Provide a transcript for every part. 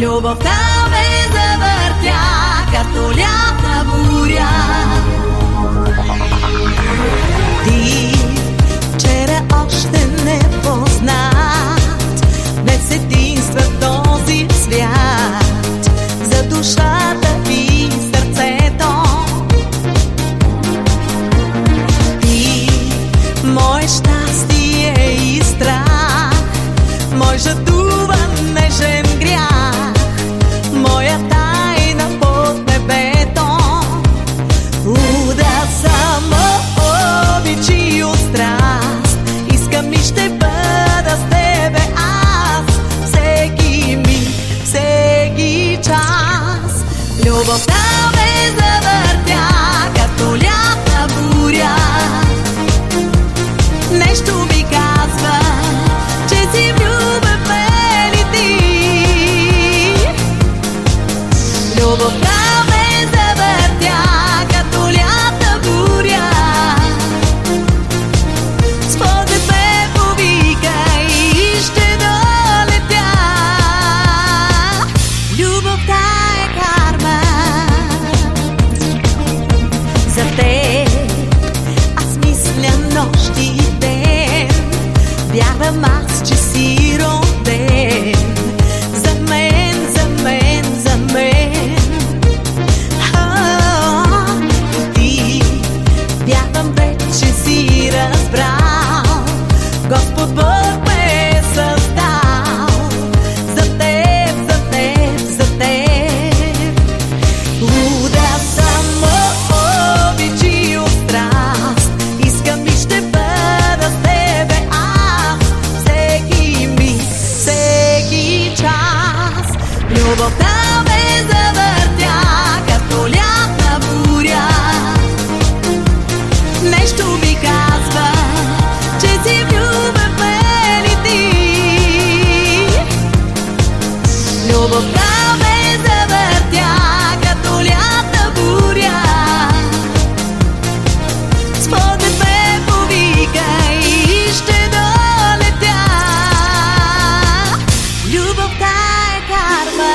Любовта ме завъртя като лята буря. Ти вчера още не познат, днес единства в този свят за душата и сърцето. Ти, мое щастие моя тайна под небето. Уда само обич и искам и ще бъда с тебе аз, всеки миг, всеки час. Любовта Любовта ме завъртя като лята буря. С поглед ме и ще долетя. Любовта е карма за. Аз мисля нощ и ден, вярвам аз, че си роден. Любовта ме завъртя като лята буря. С поглед ме повика и ще долетя. Любовта е карма.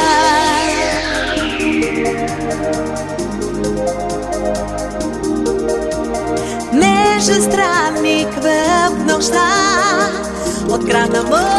Между странник в нощта Открадна моята душа